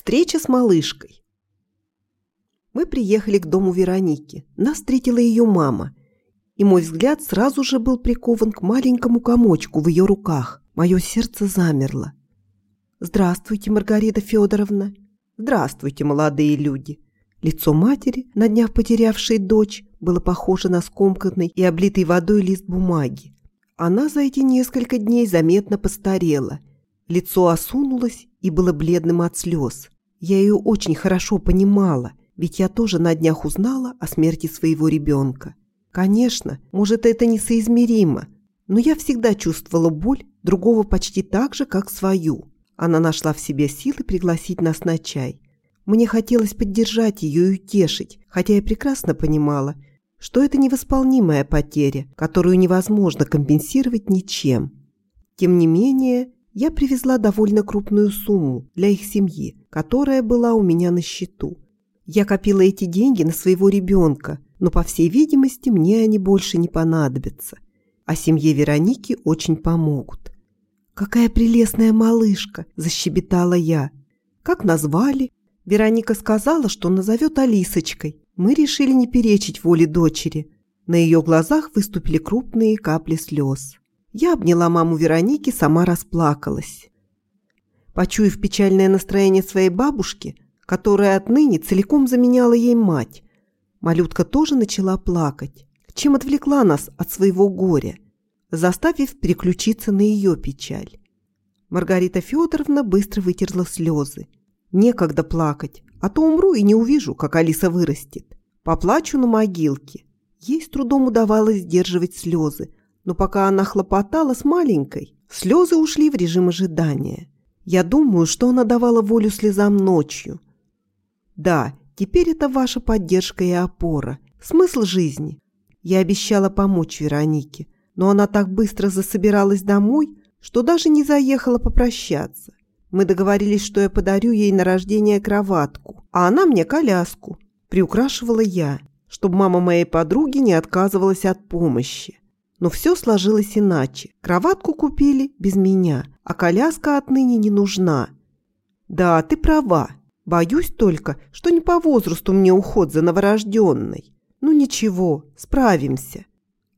Встреча с малышкой. Мы приехали к дому Вероники. Нас встретила ее мама. И мой взгляд сразу же был прикован к маленькому комочку в ее руках. Мое сердце замерло. «Здравствуйте, Маргарита Федоровна!» «Здравствуйте, молодые люди!» Лицо матери, на днях потерявшей дочь, было похоже на скомканный и облитый водой лист бумаги. Она за эти несколько дней заметно постарела. Лицо осунулось и было бледным от слез. Я ее очень хорошо понимала, ведь я тоже на днях узнала о смерти своего ребенка. Конечно, может, это несоизмеримо, но я всегда чувствовала боль другого почти так же, как свою. Она нашла в себе силы пригласить нас на чай. Мне хотелось поддержать ее и утешить, хотя я прекрасно понимала, что это невосполнимая потеря, которую невозможно компенсировать ничем. Тем не менее, я привезла довольно крупную сумму для их семьи, которая была у меня на счету. Я копила эти деньги на своего ребенка, но, по всей видимости, мне они больше не понадобятся. А семье Вероники очень помогут. «Какая прелестная малышка!» – защебетала я. «Как назвали?» Вероника сказала, что назовет Алисочкой. Мы решили не перечить воле дочери. На ее глазах выступили крупные капли слез. Я обняла маму Вероники, сама расплакалась. Почуяв печальное настроение своей бабушки, которая отныне целиком заменяла ей мать, малютка тоже начала плакать, чем отвлекла нас от своего горя, заставив переключиться на ее печаль. Маргарита Федоровна быстро вытерла слезы. Некогда плакать, а то умру и не увижу, как Алиса вырастет. Поплачу на могилке. Ей с трудом удавалось сдерживать слезы, но пока она хлопотала с маленькой, слезы ушли в режим ожидания. Я думаю, что она давала волю слезам ночью. Да, теперь это ваша поддержка и опора, смысл жизни. Я обещала помочь Веронике, но она так быстро засобиралась домой, что даже не заехала попрощаться. Мы договорились, что я подарю ей на рождение кроватку, а она мне коляску. Приукрашивала я, чтобы мама моей подруги не отказывалась от помощи. Но все сложилось иначе. Кроватку купили без меня, а коляска отныне не нужна. Да, ты права. Боюсь только, что не по возрасту мне уход за новорожденной. Ну ничего, справимся.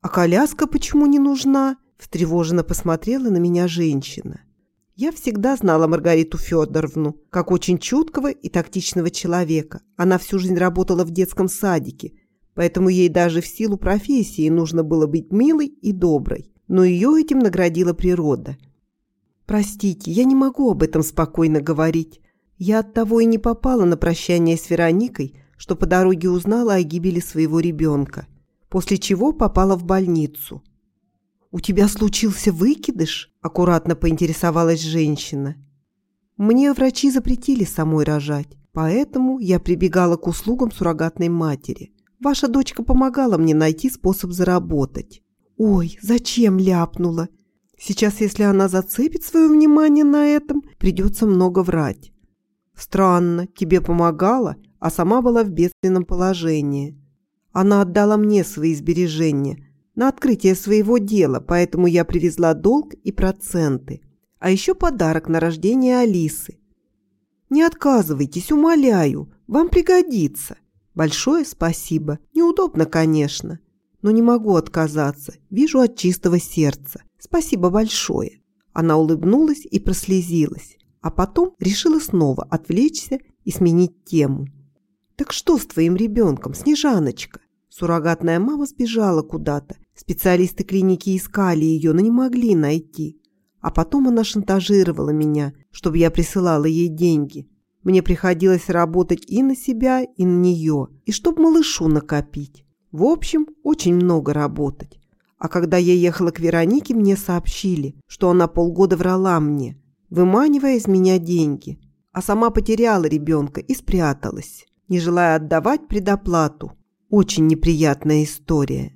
А коляска почему не нужна? Встревоженно посмотрела на меня женщина. Я всегда знала Маргариту Федоровну как очень чуткого и тактичного человека. Она всю жизнь работала в детском садике, поэтому ей даже в силу профессии нужно было быть милой и доброй. Но ее этим наградила природа. «Простите, я не могу об этом спокойно говорить. Я оттого и не попала на прощание с Вероникой, что по дороге узнала о гибели своего ребенка, после чего попала в больницу». «У тебя случился выкидыш?» – аккуратно поинтересовалась женщина. «Мне врачи запретили самой рожать, поэтому я прибегала к услугам суррогатной матери. Ваша дочка помогала мне найти способ заработать». «Ой, зачем ляпнула? Сейчас, если она зацепит свое внимание на этом, придется много врать». «Странно, тебе помогала, а сама была в бедственном положении. Она отдала мне свои сбережения – на открытие своего дела, поэтому я привезла долг и проценты. А еще подарок на рождение Алисы. Не отказывайтесь, умоляю, вам пригодится. Большое спасибо. Неудобно, конечно, но не могу отказаться. Вижу от чистого сердца. Спасибо большое. Она улыбнулась и прослезилась, а потом решила снова отвлечься и сменить тему. «Так что с твоим ребенком, Снежаночка?» Суррогатная мама сбежала куда-то. Специалисты клиники искали ее, но не могли найти. А потом она шантажировала меня, чтобы я присылала ей деньги. Мне приходилось работать и на себя, и на нее, и чтоб малышу накопить. В общем, очень много работать. А когда я ехала к Веронике, мне сообщили, что она полгода врала мне, выманивая из меня деньги. А сама потеряла ребенка и спряталась, не желая отдавать предоплату. Очень неприятная история.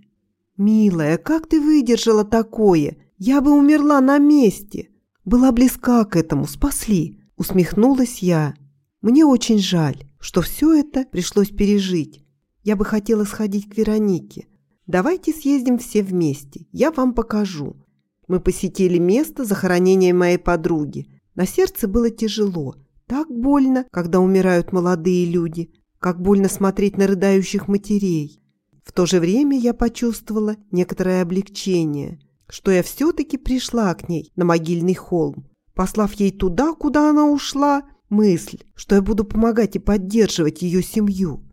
«Милая, как ты выдержала такое? Я бы умерла на месте!» «Была близка к этому, спасли!» – усмехнулась я. «Мне очень жаль, что все это пришлось пережить. Я бы хотела сходить к Веронике. Давайте съездим все вместе, я вам покажу». Мы посетили место захоронения моей подруги. На сердце было тяжело, Так больно, когда умирают молодые люди, как больно смотреть на рыдающих матерей. В то же время я почувствовала некоторое облегчение, что я все-таки пришла к ней на могильный холм, послав ей туда, куда она ушла, мысль, что я буду помогать и поддерживать ее семью.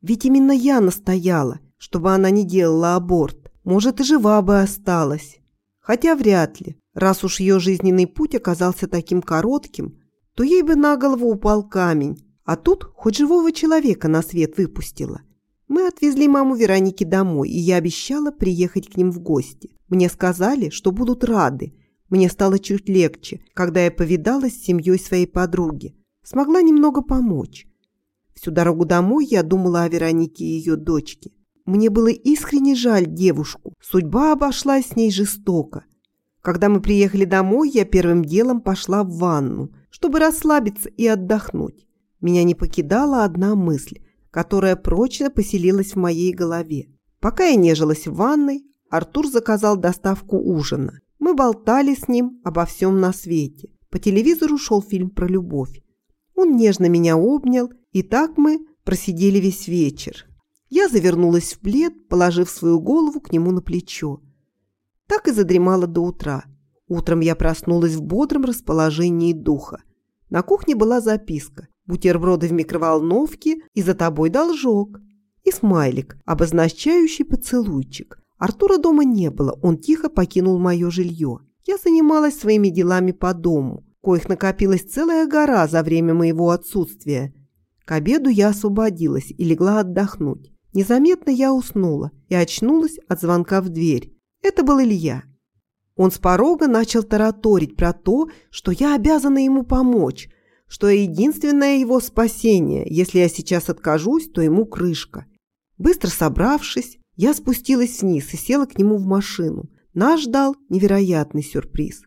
Ведь именно я настояла, чтобы она не делала аборт. Может, и жива бы осталась. Хотя вряд ли, раз уж ее жизненный путь оказался таким коротким, то ей бы на голову упал камень, а тут хоть живого человека на свет выпустила. Мы отвезли маму Вероники домой, и я обещала приехать к ним в гости. Мне сказали, что будут рады. Мне стало чуть легче, когда я повидалась с семьей своей подруги. Смогла немного помочь. Всю дорогу домой я думала о Веронике и ее дочке. Мне было искренне жаль девушку. Судьба обошлась с ней жестоко. Когда мы приехали домой, я первым делом пошла в ванну, чтобы расслабиться и отдохнуть. Меня не покидала одна мысль, которая прочно поселилась в моей голове. Пока я нежилась в ванной, Артур заказал доставку ужина. Мы болтали с ним обо всем на свете. По телевизору шел фильм про любовь. Он нежно меня обнял, и так мы просидели весь вечер. Я завернулась в плед, положив свою голову к нему на плечо. Так и задремала до утра. Утром я проснулась в бодром расположении духа. На кухне была записка. Бутерброды в микроволновке и за тобой должок. И смайлик, обозначающий поцелуйчик. Артура дома не было, он тихо покинул мое жилье. Я занималась своими делами по дому, коих накопилась целая гора за время моего отсутствия. К обеду я освободилась и легла отдохнуть. Незаметно я уснула и очнулась от звонка в дверь. Это был Илья. Он с порога начал тараторить про то, что я обязана ему помочь, что единственное его спасение. Если я сейчас откажусь, то ему крышка. Быстро собравшись, я спустилась вниз и села к нему в машину. Нас ждал невероятный сюрприз.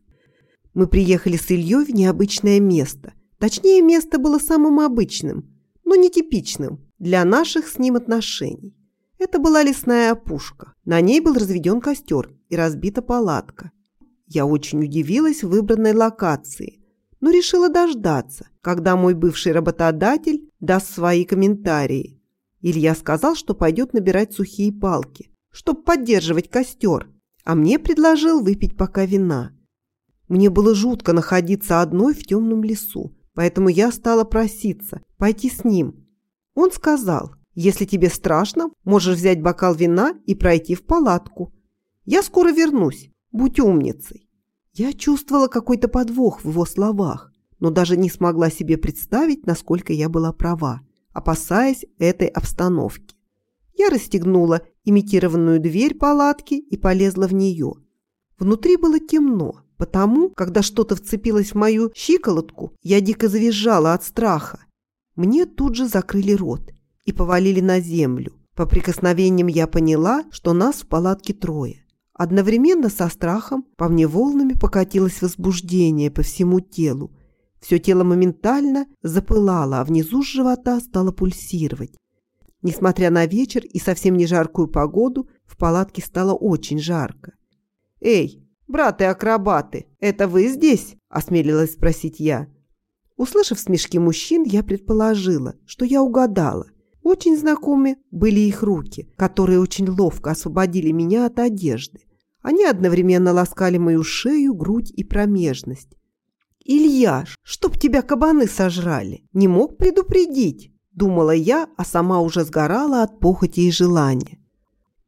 Мы приехали с Ильей в необычное место. Точнее, место было самым обычным, но нетипичным для наших с ним отношений. Это была лесная опушка. На ней был разведен костер и разбита палатка. Я очень удивилась выбранной локации, но решила дождаться, когда мой бывший работодатель даст свои комментарии. Илья сказал, что пойдет набирать сухие палки, чтобы поддерживать костер, а мне предложил выпить пока вина. Мне было жутко находиться одной в темном лесу, поэтому я стала проситься пойти с ним, он сказал, если тебе страшно, можешь взять бокал вина и пройти в палатку. Я скоро вернусь, будь умницей. Я чувствовала какой-то подвох в его словах, но даже не смогла себе представить, насколько я была права, опасаясь этой обстановки. Я расстегнула имитированную дверь палатки и полезла в нее. Внутри было темно, потому, когда что-то вцепилось в мою щиколотку, я дико завизжала от страха. Мне тут же закрыли рот и повалили на землю. По прикосновениям я поняла, что нас в палатке трое. Одновременно со страхом по мне волнами покатилось возбуждение по всему телу. Все тело моментально запылало, а внизу живота стало пульсировать. Несмотря на вечер и совсем не жаркую погоду, в палатке стало очень жарко. «Эй, браты-акробаты, это вы здесь?» – осмелилась спросить я. Услышав смешки мужчин, я предположила, что я угадала. Очень знакомы были их руки, которые очень ловко освободили меня от одежды. Они одновременно ласкали мою шею, грудь и промежность. «Илья, чтоб тебя кабаны сожрали! Не мог предупредить!» Думала я, а сама уже сгорала от похоти и желания.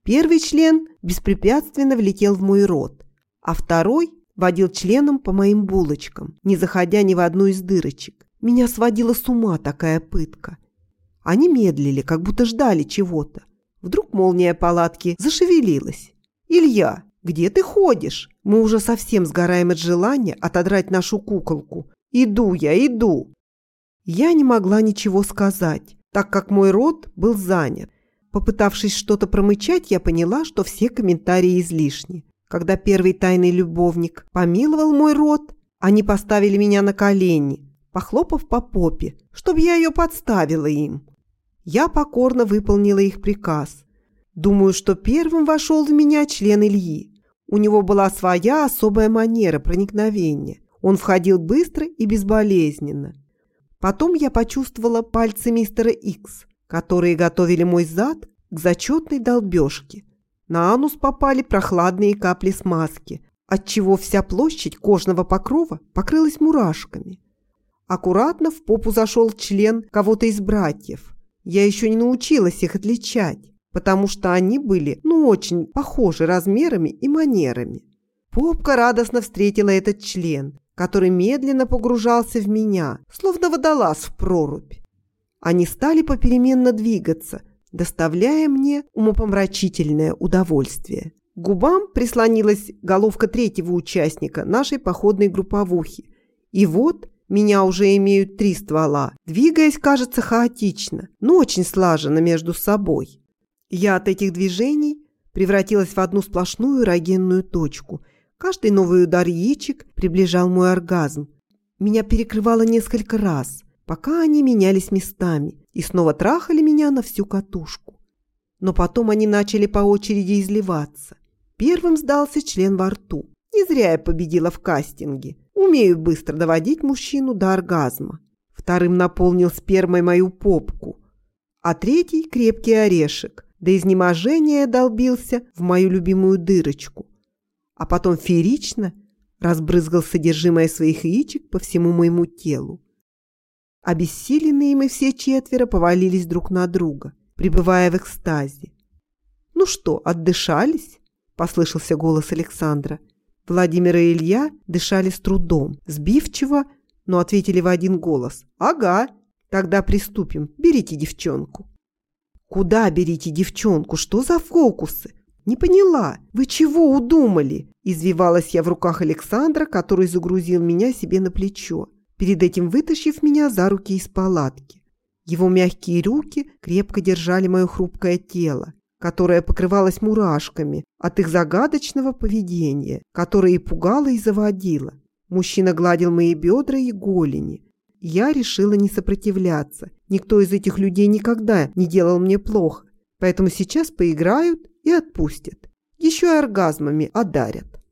Первый член беспрепятственно влетел в мой рот, а второй Водил членом по моим булочкам, не заходя ни в одну из дырочек. Меня сводила с ума такая пытка. Они медлили, как будто ждали чего-то. Вдруг молния палатки зашевелилась. «Илья, где ты ходишь? Мы уже совсем сгораем от желания отодрать нашу куколку. Иду я, иду!» Я не могла ничего сказать, так как мой рот был занят. Попытавшись что-то промычать, я поняла, что все комментарии излишни. Когда первый тайный любовник помиловал мой род, они поставили меня на колени, похлопав по попе, чтобы я ее подставила им. Я покорно выполнила их приказ. Думаю, что первым вошел в меня член Ильи. У него была своя особая манера проникновения. Он входил быстро и безболезненно. Потом я почувствовала пальцы мистера Икс, которые готовили мой зад к зачетной долбежке. На анус попали прохладные капли смазки, отчего вся площадь кожного покрова покрылась мурашками. Аккуратно в попу зашел член кого-то из братьев. Я еще не научилась их отличать, потому что они были, ну, очень похожи размерами и манерами. Попка радостно встретила этот член, который медленно погружался в меня, словно водолаз в прорубь. Они стали попеременно двигаться, доставляя мне умопомрачительное удовольствие. К губам прислонилась головка третьего участника нашей походной групповухи. И вот меня уже имеют три ствола, двигаясь, кажется, хаотично, но очень слаженно между собой. Я от этих движений превратилась в одну сплошную эрогенную точку – Каждый новый удар яичек приближал мой оргазм. Меня перекрывало несколько раз, пока они менялись местами и снова трахали меня на всю катушку. Но потом они начали по очереди изливаться. Первым сдался член во рту. Не зря я победила в кастинге. Умею быстро доводить мужчину до оргазма. Вторым наполнил спермой мою попку. А третий – крепкий орешек. До изнеможения долбился в мою любимую дырочку а потом феерично разбрызгал содержимое своих яичек по всему моему телу. Обессиленные мы все четверо повалились друг на друга, пребывая в экстазе. «Ну что, отдышались?» – послышался голос Александра. Владимир и Илья дышали с трудом, сбивчиво, но ответили в один голос. «Ага, тогда приступим. Берите девчонку». «Куда берите девчонку? Что за фокусы? «Не поняла, вы чего удумали?» Извивалась я в руках Александра, который загрузил меня себе на плечо, перед этим вытащив меня за руки из палатки. Его мягкие руки крепко держали мое хрупкое тело, которое покрывалось мурашками от их загадочного поведения, которое и пугало, и заводило. Мужчина гладил мои бедра и голени. Я решила не сопротивляться. Никто из этих людей никогда не делал мне плохо. Поэтому сейчас поиграют и отпустят. Еще и оргазмами одарят.